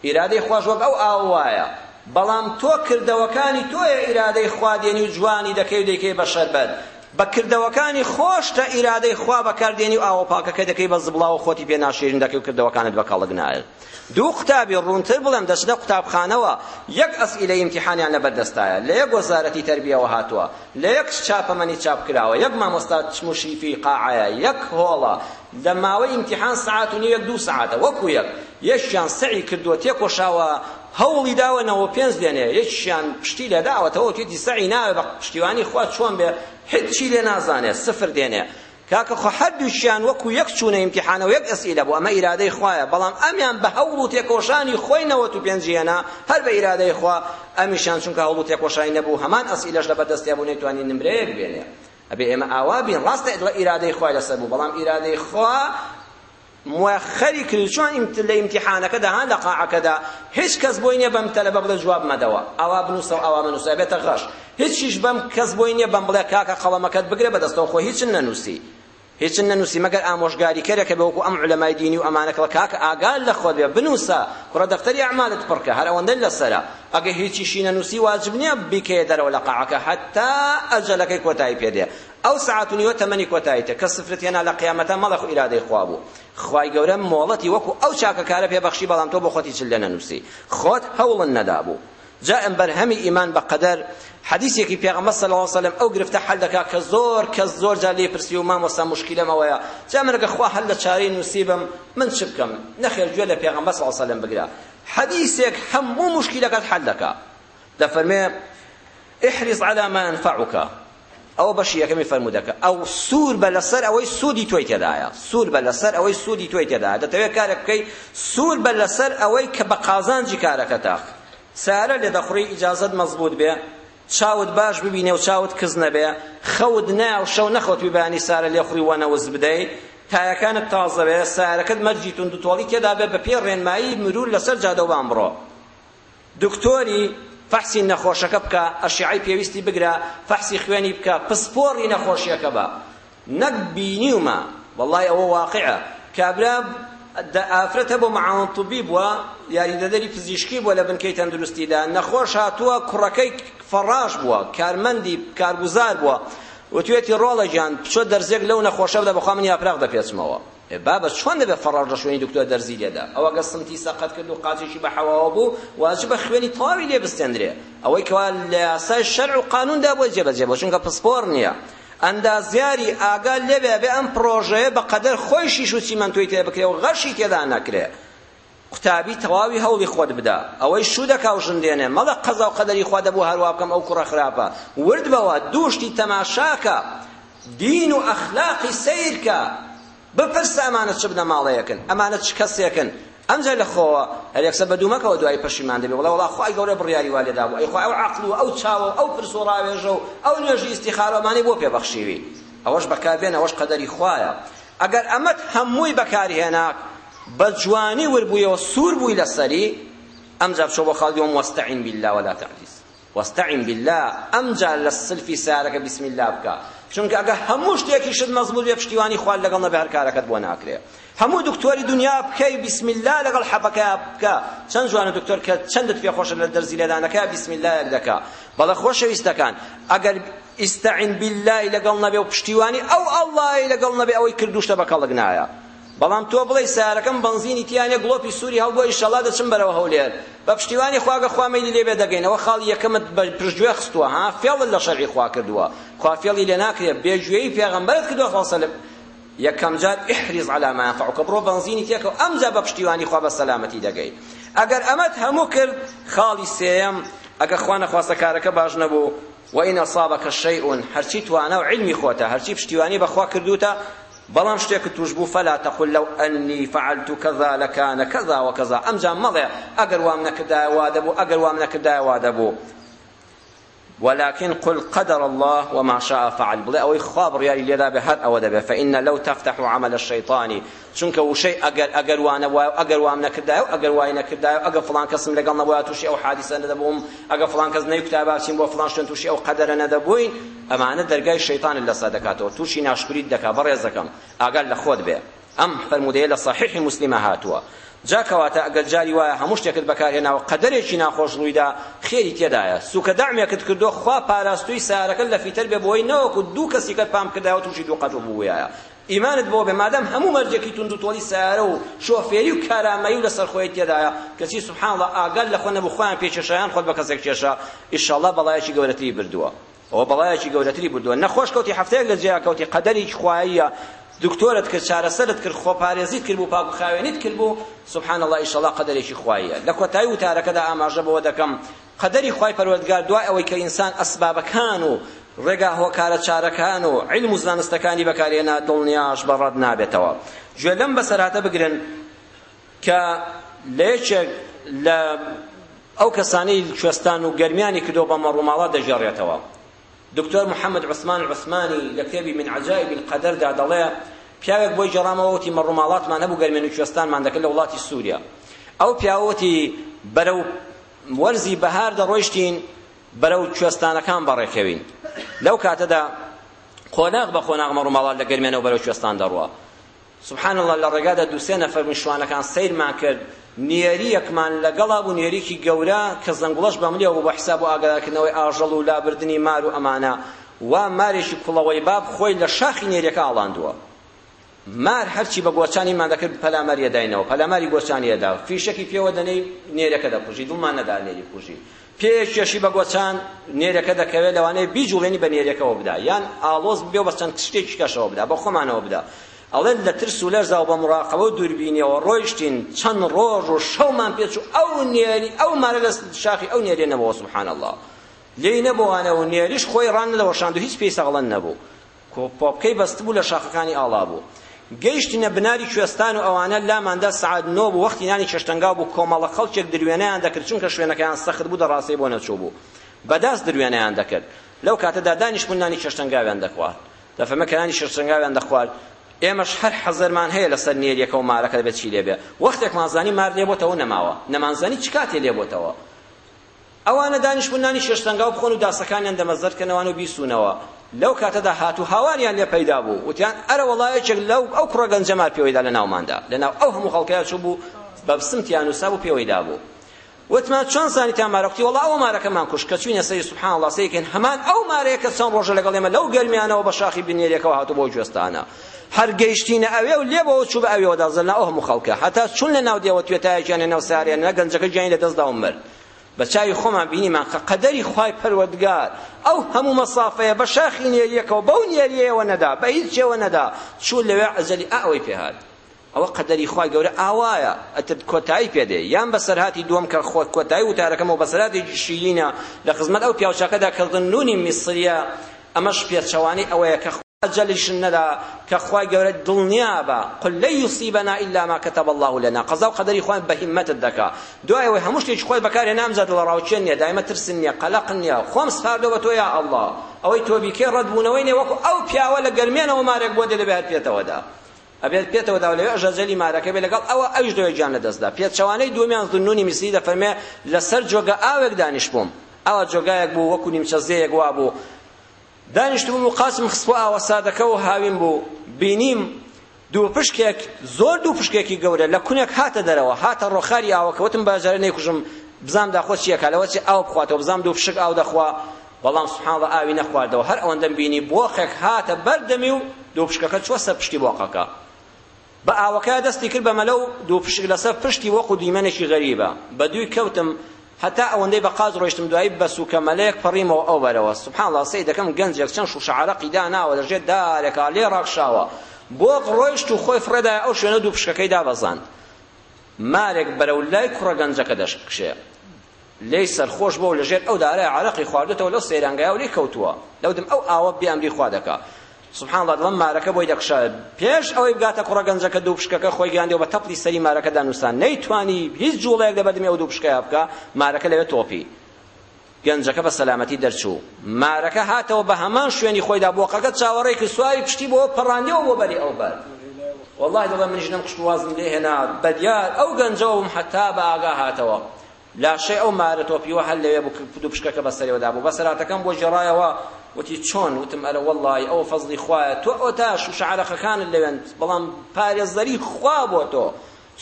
ئیرادەی خواش وەک ئەو ئاوایە بەڵام تۆ کردەوەکانی تۆیە ئیرادەی خوا دێنی و جوانی دەکەی و دەیکەی بە شەربەت بە کردەوەکانی خۆشتە ئیرادەی خوا بەکاردێنی و ئاوەپاکەکە دەکەی بە زبڵاوە خۆتی پێ ناشێرین دەکەی و کردەوەکانت بە کاڵک نایە دوو قوتابی ڕوونتر بڵێم دەچنە قوتابخانەوە یەک ئەسئیلە ئیمتیحانیان لە بەردەستایە لە یەک وەزارەتی تەربیەوە هاتووە لە یەک چاپەمەنی چاپ کراوە یەک مامۆستا چموشیفی قاعەیە یەک هۆڵە لە ماوەی ئیمتیحان سعات و نیە یەک دوو سعاتە وەکو یەک یەشیان سعی کردووە تێکۆشاوە هەوڵی داوەنەوە پێنج دێنێ یەکیان پشتی لە داوەتەوە توێ دیسەعی ناوێ بە پشتیوانی خوا چۆن بێ هیچی لێ نازانێ سفر دێنێ کاکە خۆ هەردووشیان وەکو یەک چوونە ئیمتیحانەوە یەک ئەسئیلە بوو ئەمە ئیرادەی خوایە بەڵام ئەمیان بە هەوڵ و تێکۆشانی خۆی نەوەت و پێنجیەنا هەر بە ئیرادەی خوا ئەمیشان چونکە هەوڵ و تێکۆشانی نەبوو هەمان ئەسئیلەش لە بەدەستیا بوو نەیتوانی نمرەیەک بێنێ ئەبێ ئێمە ئاوا بین ڕاستە لە ئیرادەی خوای لەسەر بوو بەڵام ئیرادەی خوا موخەری کرد چۆن لە ئیمتیحانەکەدا هەان لە قاعەکەدا هیچ کەس بۆی نییە بەم تەلەبە بڵێ جواب مەدەوە ئەوا بنووسە و ئەوا منووسە بێتە غەش هیچیش بەم کەس بۆی نییە بەم بڵێ کاکە قەڵەمەکەت بگرێ بەدەستەوە خۆ هیچ نەنووسی هیچ نەنووسی مەگەر ئامۆژگاری کەرێکە بەوەکو ئەم علەمای دینی و ئەمانەکەڵ کاکە ئاگال لە خۆت بێ بنووسە کوڕە دەفتەری ئەعمالت پڕکە هەر ئەوەندە لەسەرە ئەگە هیچیشی نەنووسی واجب نییە بیکێ دەرەوە لە قاعەکە حتا ئەجەلەکەی کۆتایی پێدێ ئەو سعات و نیوە تەمەنی کۆتاییتە کە سفرت هێنا لە قیامەتە مەڵەخ و ئیرادەی خوا بوو خوای گەورە مۆڵەتی وەکو ئەو چاکەکارە پێبەخشی بەڵام تۆ بۆ خۆتی چل لە نەنووسی خۆت هەوڵن نەدا بوو جا ئەم بەرهەمی ئیمان بەقەدەر حەدیثێکی پێغەمبەر صلی الله علیه و سلم ئەو گرفتە حل دەکا کە زۆر کەس زۆر جا لێ پرسی و مام وەسا مشکلەم ئەوەیە جا من ئەگە خوا هەل لە چارەی نووسیبم من چ بکەم نەخێر گوێ لە پێغەمبەر صلی الله علیه و سلم بگرە حەدیثێک هەموو مشکلەکەت حل دەکا دەفەرمێ احرص على ما ينفعك ئەوە بەشی یەکەمی فرمودەکە ئەو سوور بە لەسەر ئەوەی سوودی تۆی تێدایە سوور بە لەسەر ئەوەی سوودی تۆی تێدایە دەتەوێت کارێک بکەی سوور بە لەسەر ئەوەی کە بە قازانجی کارەکە تاق سارە لێ دەخڕی ئیجازت مەزبوط بێ چاوت باش ببینێ و چاوت کز نەبێ خەوت نای و شەو نەخۆت بیبانی سارە لێ خوڕی وەنەوز بدەی تایەکانت تازە بێ سارەکەت مەرجی تونند و تۆڵی تێدا بێ بە پێ ڕێنمایی مرور لەسەر جادە و بامڕۆ دکتۆری فەحسی نەخۆشەکە بکە ئەشیعی پێویستی بگرە فەحسی خوێنی بکە پسپۆڕی نەخۆشیەکە بە نەک بینیومە وەڵای ئەوە واقعە کابرا ئافرەتە بۆ مەعاون طبی بووە یاریدەدەری پزیشکی بووە لە بنکەی تەندروستیدا نەخۆش هاتووە کوڕەکەی فەڕاش بووە کارمەندی کارگوزار بووە وتوێتی ڕۆڵە گیان چۆ دەرزێک لەو نەخۆشە بدە بەخوا من یاپراغ دەپێچمەوە بابە چۆن دەبێ فەڕاژ لە شوێنی دکتۆر دەرزی لێدا ئەوە گە سمتی سەقەت کرد و قاچێکی بە حەواوە بوو واجب بە خوێنی تەواوی لێ بستێنرێ ئەوەی کەوا لە یاسای شەرع و قانوندا بۆ جێبەجێ بۆ چونکە پسپۆر نییە ئەندازیاری ئاگا لێبێ بێ ئەم پرۆژەیە بە قەدەر خۆی شیش و چیمان توی تێ بکرێ و غەشی تێدا نەکرێ قوتابی تەواوی هەوڵی خۆت بدا ئەوەی شودەکا و ژندێنێ مەڵە قەزا و قەدەری خوا دەبوو هەروە بکەم ئەو کوڕە خراپە ورد بەوە دووشتی تەماشاکە دین و ئەخلاقی سیرکە بپرسە ئەمانە چ بنە ماڵەیەکن ئەمانە چ کەسێکن ئەمجا لە خۆوە هەرێکسە بە دوومەکەەوە دوای پەشیمان دەبێ وڵە وڵا خی گەورە بڕیاری والێدا بوو ئەیخوا ئەو عقل و ئەو چاوە ئەو پرس و ڕاوێژە و ئەو نوێژی ئیسیخارەمانی بۆ پێبەخشیوی ئەوەش بەکاربێن ئەوەش قەدەری خوایە ئەگەر ئەمەت هەمووی بەکارهێناک بە جوانی وربوویەوە سوور بووی لەسەری ئەمجا بچۆ بۆ خاڵیۆم وەستەعین بالله ولا تعجیز وەستەعین بالله ئەمجا لە سلفی سارەکە بسم الله بکە چونکە ئەگە هەموو شتێکی شت مەزبوط بێ پشتیوانی خوارد لەگەڵ نەبێ هەر کارەکەت بۆ ناکرێ هەموو دکتۆری دنیا بکەی بسم الله لەگەڵ حەبەکە بکە چەند جوانە دکتۆر کە چەندت پێ خۆشە لە دەرزی لێدانەکە بسم الله دەکا بەڵە خۆشەویستەکان ئەگەر ئستعین بالله لەگەڵ نەبێ و پشتیوانی ئەو ئەڵڵای لەگەڵ نەبێ ئەوەی کردوشتە بەکەڵک نایە بەڵام تۆ بڵێ سیارەکەم بنزینی تیانە گڵۆپی سووری هەڵ بۆ ئیشەڵا دەچم بەرەوە هەولێر بە پشتیوانی خواگە خوامەلی لێبێ دەگەینەوە خاڵی یەکەمت پشتگوێ خستووە ها فێڵت لە شەڕی خوا کردووە خوا فێڵی لێ ناکرێت بێژوێی پێغەمبەرت کردووە خۆسەلم یەکەم جار ئحریز علا ما ينفعك بڕۆ بنزینی تێکە و ئەمجا بە پشتیوانی خوا بە سەلامەتی دەگەی ئەگەر ئەمەت هەموو کرد خاڵی سێم ئەگە خوا نەخواستە کارەکە باش نەبوو وإن أصابك شيء هرشي توانا وعلمي خوتا هرشي بشتواني بخوا كردوتا بەڵام شتێک توش بوو فەلا تەقل لەو ئەنی فعلتو کەذا لەکانە کەذا و کەذا ئەمجا مەڵێ ئەگەر وام نەکردایە وا دەبوو ئەگەر وام نەکردایە وا دەبوو ولكن قل قدر الله وما شاء فعل بلا او خبر يا لذا بهر او دبه فان لو تفتح عمل الشيطان چونك وشي اگر اگر وانا اگر وامنا كدا اگر وانا كدا اگر فلان قسم لقلنا بو توشي او حادثه ندبهم اگر فلان قسم نكتاب اسين بو فلان شن توشي او قدر ندبوين امانه درگاه الشيطان اللي صدقاته توشي ناشكريد دكا برزكم اگر لخود به ام فرموديه لصحيح مسلم هاتوا جاکەواتە ئەگەر جاری وایە هەموو شتێکت بەکارهێناوە قەدرێکی ناخۆش ڕوویدا خێری تێدایە سوکە داعمێکت کردو خوا پاراستوی سارەکەت لە فیتر بێ بۆی نەوەکو دوو کەسیکەت پام کردایە تووشی دوو قەتڵ بوویایە ئیمانت بۆ بێ مادەم هەموو مەرجێکی تونند و تۆڵی سارە و شۆفێری و کارامەی و لەسەر خۆی تێدایە کەسی سوبحانڵە ئاگەل لە خۆ نەبوو خۆیان پێچێشایان خۆت بە کەسێک کێشە ئیشەڵە بەڵایەکی گەورەتری بردووە ئەوە بەڵایەکی گەورەتری بردووە نەخۆش کەوتی هەفتەیەک لە جێیا کەوتی قەدەری خواییە دکتۆرت کرد چارەسەرت کرد خۆپارێزیت کرد بوو پاک خاوێنیت کرد بوو سبحان الله ئیشەڵا قەدەرێکی خوایە لە کۆتایی وتارەکەدا ئاماژە بەوە دەکەم قەدەری خوای پەروەردگار دوای ئەوەی کە ئینسان ئەسبابەکان و ڕێگا هۆکارە چارەکان و علم و زانستەکانی بەکارهێنا دڵنیاش بەڕەت نابێتەوە گوێ لەم بەسەرهاتە بگرن کە لەیەکێک لە ئەو کەسانەی کوێستان و گەرمیانی کردۆ بە مەڕووماڵا دەژێڕێتەوە دکتۆر محەممەد عوسمان عوسمانی لە کتێبی من عجایب القەدەردا دەڵێ پیاوێک بۆی جەڕامەوەتی مەڕووماڵاتمان هەبوو گەرمێن و کوێستانمان دەکرد لە وڵاتی سووریا ئەو پیاوەتی بەرەو وەرزی بەهار دەڕۆیشتین بەرەو کوێستانەکان بەڕێکەوین لەو کاتەدا خۆناغ بە خۆناغ مەڕووماڵات لە گەرمێنەوە بەرەو کوێستان دەڕوە سبحان الله لە ڕێگادا دووسێ نەفەر بن شوانەکان سیرمان کرد نێریەکمان لەگەڵا بوو نێریکی گەورە کە زەنگوڵەش بەملیە بوو بە حساب و ئاگاداکردنەوەی ئاژەڵ و لابردنی مار و ئەمانە وا مارێکی کوڵەوەی باب خۆی لە شاخی نێریەکە ئاڵاندووە مار هەرچی بە گۆچانیمان دەکرد پەلاماری داینەوە پەلاماری گۆچانیەدا فیشەکی پێوە دەنەی نێرەکە دەپوژی دڵمان نەدا نێری پوژی پێشێشی بە گۆچان نێرەکە دەکەوێت لەوانەیە بیجوڵێنی بە نێرەکەەوە بدا یان ئالۆز بێ بە چەند شتێکی کەشەوە بدا بە خۆمانەوە بدا ئەڵێن لە ترس و لەرزا و بە مراقەبە و دووربینیەوە ڕۆیشتین چەند ڕۆژ و شەومان پێچ و ئەو نێری ئەو مارە لە شاخی ئەو نێرێنەوە سبحان الله لێی نەبووانە و نێریش خۆی ڕان نەدەوەشاند و هیچ پێی سەغڵەن نەبوو کۆپۆپکەی بەست بوو لە شاخەکانی ئاڵا بوو گەیشتینە بناری کوێستان و ئەوانە لاماندا سعات نۆ بوو وەختی نانی چێشتەنگا بوو کۆمەڵە خەڵکێک دروێنەیان دەکرد چونکە شوێنەکەیان سەخت بوو دەڕاستەی بۆ نەچوو بوو بەداست دروێنەیان دەکرد لەو کاتەدا دانیشتبوونانی چێشتەنگاویان دەخوارد دەفەمەکەیانی چێشتەنگاویان دەخوارد ئێمەش هەر حەزەرمان هەیە لەسەر نێریەکە و مارەکە بێت چی لێبێ وەختێک مازانی مار لێبۆتەوە نەماوە نەمانزانی چ کاتێ لێبۆتەوە ئەوانە دانیشتبوونانی شێشتەنگا و بخۆن و داسەکانیان دەمەزەرکەنەوەن و بیسوونەوە لەو کاتەدا هاتو هاوانیان لێ پەیدا بوو وتیان ئەرە وەڵایەکێک لەو ئەو کوڕە گەنجەمار پێوەیدا لە ناوماندا لەناو ئەو هەموو خەڵکەیە چوو بوو بە بسمتیان وسا بوو پێوەیدا بوو وتمان چۆن زانیتان مارەکتی وڵا ئەو مارەکەمان کوش کە چوینە سەری سوبحان الله سەیکەن هەمان ئەو مارەیە کە چەند ڕۆژە لەگەڵ ئێمە لەو گەرمیانەوە بە شاخی بنێریەکەەوە هاتو بۆ گوێستانە هەر گەیشتینە ئەوێ و لێبەوە چوو بە ئەوێەوە دازەنا ئەو هەموو خەڵکە هەتا چون لە ناو دێوە توێتایەکیان لە ناو ساریان نە گەنجەکە گیانی لە دەستدا عمر بە چاوی خۆمان بینیمان قەدەری خوای پەروەردگار ئەو هەموو مەسافەیە بە شاخی نێریەکەوە بەو نێریەوە نەدا بە هیچ جێوە نەدا چوو لەوێ ئەزەلی ئەوەی پێهات ئەوە قەدەری خوای گەورە ئاوایە ئەتت کۆتایی پێدێ یان بە سەرهاتی دووەم کە خۆ کۆتایی وتارەکەمەوە بە سەرهاتی شیینە لە خزمەت ئەو پیاوچەکەدا کەڵدن نونی میسریە ئەمەش پێچەوانی ئەوەیە کە أجلش ندا كخوا جورة دلنيا با قل لا يصيبنا إلا ما كتب الله لنا قضاء وقدر إخوان بهمة الدكا دعاء وهمش تيجي خوي بكار نامزد لراوتشنيا دائما ترسنيا قلقنيا خوام صار دو يا الله أو يتوب بكير رد بونوين وكو أو بيا ولا جرمينا وما رك بود اللي بهر بيتا ودا أبيت بيتا ودا ولا أجازلي ما رك بيلا قال أو أيش دو يجان دزدا بيت شواني دوميان ظنوني مسيدة فرمي لسر جوجا أوك دانش بوم ئەوە جۆگایەک بوو وەکو نیمچەزەیەک وا بوو دانیشتبووم و قاسم خسپۆ ئاوەسادەکە و هاوین بوو بینیم دوو پشکێک زۆر دوو پشکێکی گەورە لە کونێک هاتە دەرەوە هاتە ڕۆخاری ئاوەکە وتم بازارە نەیکوژم بزام داخۆ چیەکە لەوە چی ئاو بخواتەوە بزام دوو پشک ئاو دەخوا بەڵام سوبحانەڵە ئاوی نەخواردەوە هەر ئەوەندەم بینی بۆخێک هاتە بەردەمی و دوو پشکەکە چوە سەر پشتی بۆقەکە بە ئاوەکە دەستی کرد بە مەلەو دوو پشک لەسەر پشتی وەکو دیمەنێکی غەریبە بە دووی کەوتم هەتا ئەوەندەی بە قاز ڕۆیشتم دوایی بە سوکە مەلەیەک پەڕیمەوە ئەو بەرەوە سبحان الله سەی دەکەم گەنجێک چەند شوشە عەرەقیدا ناوە لەژێر دارێکا لێ ڕاکشاوە بۆ ڕۆیشت و خۆی فڕێدای ئەو شوێنە دوو پشکەکەی دابەزاند مارێک بەرەو لای کوڕە گەنجەکە دەشکشێ لێی سەرخۆش بۆ لەژێر ئەو دارای عەرەقی خواردێتەوە لەو سەیرانگایە و لێی کەوتووە لەودم ئەو ئاوە بیان بی خوا دەکات سبحان الله لەم مارەکە بۆی دەخشا پێش ئەوەی بگاتە کوڕە گەنجەکە دوو پشکەکە خۆی گیاندەوە بە تەپڵی سەری مارەکەدا نووسان نەیتوانی هیچ جوڵەیەک لە بەدمێ دوو پشکەیە بکە مارەکە لەوێ تۆپی گەنجەکە بە سەلامەتی دەرچوو مارەکە هاتەوە بە هەمان شوێنی خۆیدا بۆقەکە چاوەڕێی کە سواری پشتی بۆ پەڕاندەوە بۆ بەری ئەو بەر والله دەڵێ من ژنم قشت وازم لێ هێنا بەدیار ئەو گەنجەوەم حەتا بە ئاگا هاتەوە لاشەی ئەو مارە تۆپیوە هەل لەوێ دوو پشکەکە بەسەرەوەدا بوو بەسەراتەکەم بۆ ژێڕایەوە وتی چۆن وتم ئەرە وەڵی ئەوە فەزلی خوایە تۆ ئۆتاش و شعرەخەکانت لەوێن بەڵام پارێزدەری خوا بۆ تۆ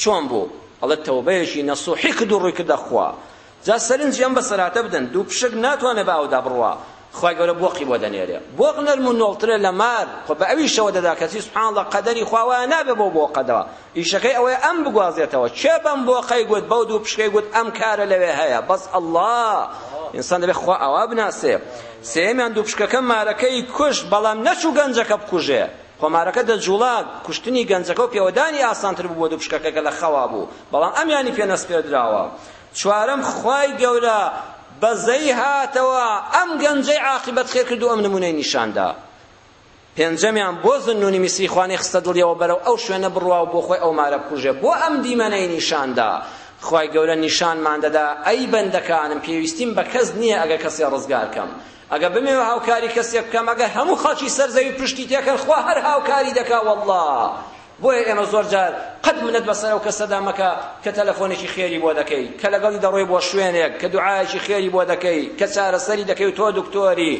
چۆن بوو ئەڵێ تەوبەیەشی نەسوحی کرد و ڕووی کردە خوا جا سەرنجیان بە سەراتە بدەن دوو پشک ناتوانێ باودا بڕوە خوای گەورە بۆقی بۆ دەنێرێ بۆق نەرم و نۆڵترە لە مار خۆ بە ئەوی شەوە دەدا کەسی سوحانڵە قەدەری خواوایە نابێ بۆ بۆقەدەوە ئیشەکەی ئەوەیە ئەم بگوازێتەوە چێ بەم بۆقەی گوت بەو دوو پشکەی گوت ئەم کارە لەوێ هەیە بەس ئەڵڵاه ئینسان دەبێ خوا ئەوا بناسێ سێمیان دوو پشکەکە مارەکەی کوشت بەڵام نەچوو گەنجەکە بکوژێ خۆمارەکە دەجوڵات کوشتنی گەنجەکە و پێوەدانی ئاسانتر بوو بۆ دوو پشکەکەکە لە خەوا بوو بەڵام ئەمیانی پێنەسپێدراوە چوارەم خوای گەورە بەزەی هاتەوە ئەم گەنجەی عاقبەت خێر کرد و ئەم نمونەی نیشاندا پێنجەمیان بۆ زنونی میسری خوانی خستە دڵیەوە بەرەو ئەو شوێنە بڕواوە بۆ خۆی ئەو مارە بکوژێ بۆ ئەم دیمەنەی نیشاندا خی گەورە نیشانمان دەدا ئەی بەندەکانم پێویستیم بە کەس نییە ئەگە کەسی ڕزگارکەم ئەگە بمێوە هاوکاری کەسێک بکەم ئەگە هەموو خەڵکی سەرزەوی پشتی تێکەن خوا هەر هاوکاری دەکا والله بۆیە ئێمە زۆر جار قەت منەت بەسەرەوە کە سەدامەکە کە تەلەفۆنێکی خێری بۆ دەکەی کە لەگەڵی دەڕۆی بۆ شوێنێک کە دوعاەکی خێری بۆ دەکەی کە چارەسەری دەکەی و تۆ دکتۆری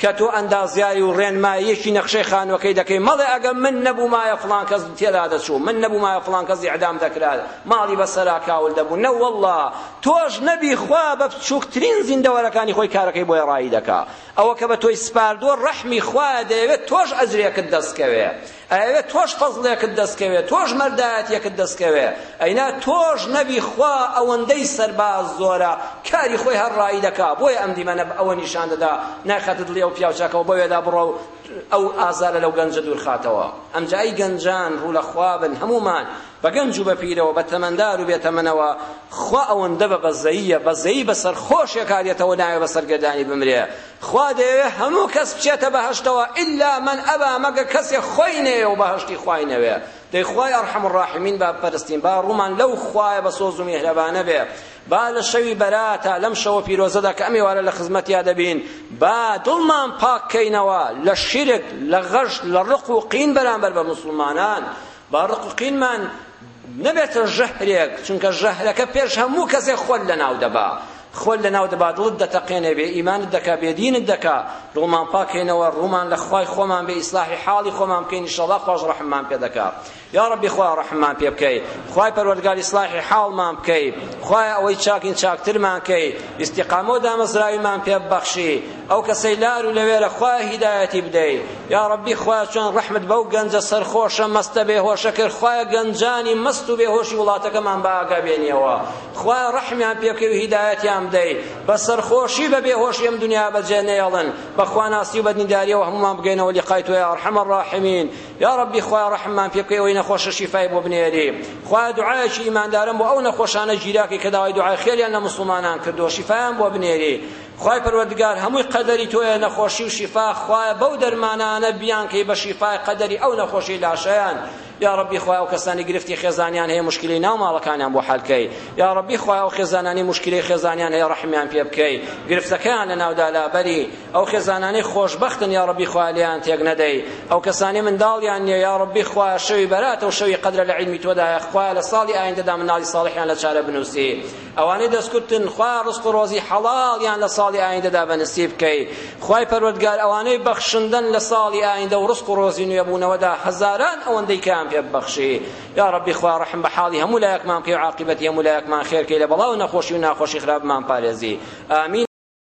کە تۆ ئەندازیاری و ڕێنماییەکی نەخشەی خانوەکەی دەکەی مەڵێ ئەگە من نەبوو مایە فلان کەس تێدا دەچوو من نەبوو مایە فلان کەس ئەعدام دەکرات ماڵی بەسەرا کاول دەبوو نە وەڵڵا تۆش نەبی خوا بە بچووکترین زیندەوەرەکانی خۆی کارەکەی بۆی ڕایی دەکا ئەوە کە بە تۆی سپاردۆ ڕەحمی خوا دەیەوێت تۆش ئەجرێکت دەستکەوێ ئەوێ تۆش فەزڵێکت دەستکەوێ تۆش مەردایەتیەکت دەستکەوێ ئەینا تۆش نەبی خوا ئەوەندەی سەرباز زۆرە کاری خۆی هەرڕایی دەکا بۆیە ئەم دیمەنە ئەوە نیشان دەدا ناخەتت لێ و پیاوچەکەەوە بەوێدا بڕۆ و ئەو ئازارە لەو گەنجە دوور خاتەوە ئەمجایی گەنجان ڕوو لە خوابن هەمومان بە گەنج و بە پیرەوە بە تەمەندار و بێتەمەنەوە خوا ئەوەندە بە بەزەییە بەزەیی بەسەر خۆشیە کارێتەوە نایە بە سەرگەدانی بمرێ خوا دەیەوێ هەموو کەس بچێتە بەهەشتەوە ئللا من ئەبا مەگە کەسێ خۆی نەیە و بەهەشتی خوای نەوێ دەی خوای ئەرحەم الڕاحمین با پەرستین با ڕوومان لەو خوایە بە سۆز و میهرەبانە بێ با لە شەوی بەراتە لەم شەوە پیرۆزەدا کە ئەمی وارە لە خزمەتیا دەبین با دڵمان پاککەینەوە لە شیرک لە غەش لە ڕق و قین بەرامبەر بە مسلمانان با ڕق و قینمان نەبێتە ژەهرێک چونکە ژەهرەکە پێش هەموو کەسێ خۆل لە ناو دەبا خۆل لە ناو دەبا دڵت دەتەقێنێ بێ ئیمانت دەکا بێ دینت دەکا ڕوومان پاکەینەوە ڕوومان لە خوای خۆمان بێ ئیسلاحی حاڵی خۆمان بکەین ئینشەڵڵا خۆش ڕەحممان پێ دەکا یا ربی خوا رحمان پێ بکەی خوای پەروەردگاری ئیسلاحی حاڵمان بکەی خوای ئەوەی چاکین چاکترمان کەی ئیستیقامە و دامەزراویمان پێ ببەخشی ئەو کەسەی لار و لەوێرە خوای هیدایەتی بدەی یا ربی خوا چۆن ڕەحمت بەو گەنجە سەرخۆشە مەستە بێهۆشە کرد خوای گەنجانی مەست و بێهۆشی وڵاتەکەمان باگا بێنیەوە خوای ڕەحمیان پێ بکەی و هیدایەتیان بدەی بە سەرخۆشی بە بێهۆشی ئەم دنیا بەجێ نێڵن بە خواناسی و بەدینداریەوە هەمومان بگەینەوە لقای تۆ یا ئەرحەمە الراحمین یا ربی خوای ڕەحممان پێ بکەی نەخۆشە شیفای بۆ بنێری خوا دوعایەکی ئیماندارم بۆ ئەو نەخۆشانە گیراکی کە داوای دوعای خێریان لە مسلمانان کردو شیفایان بۆ بنێری خوای پروردگار هەمووی قەدەری تۆیە نەخۆشی و شیفا خوایە بەو دەرمانانە بیانکەی بە شیفای قەدەری ئەو نەخۆشی لاشەیان یا ربی خوای و کسانی گرفتی خێزانیان هەیە مشکلی ناو ماڵەکانیان بۆ حلکەی یا ربی خوای و خێزانانی مشکلی خێزانیان هەیە ڕحمیان پێ بکەی گرفتەکەیان لە ناودالابەری ئەو خێزانانی خۆشبەختن یا ربی خوایان تێک نەدەی ئەو کەسانی منداڵیان نیە یا ربی خوا شەوی بەراتە و شەوی قدرە لە عیلمی تۆدایە خخوای لە ساڵی ئایندەدا مناڵی ساڵحیان لە چارە بنووسی ئەوانەی دەستکردن خوا ڕست و ڕۆزی حەڵاڵیان لە ساڵی ئایندەدا بەنسی بکەی خوای پەروەردگار ئەوانەی بەخشندن لە ساڵی ئایندە و ڕست و ڕۆزی نوێبوونەوەدا هەزاران ئەوەندەی کام مان پێ ببخشی یا ربی خوا رحم بە حاڵی هەموو لایەکمان پێ و عاقبەتی هەموو لایەکمان خێرکەی لە بەڵاو نەخۆشی و ناخۆشی خراپمان پارێزی ئامین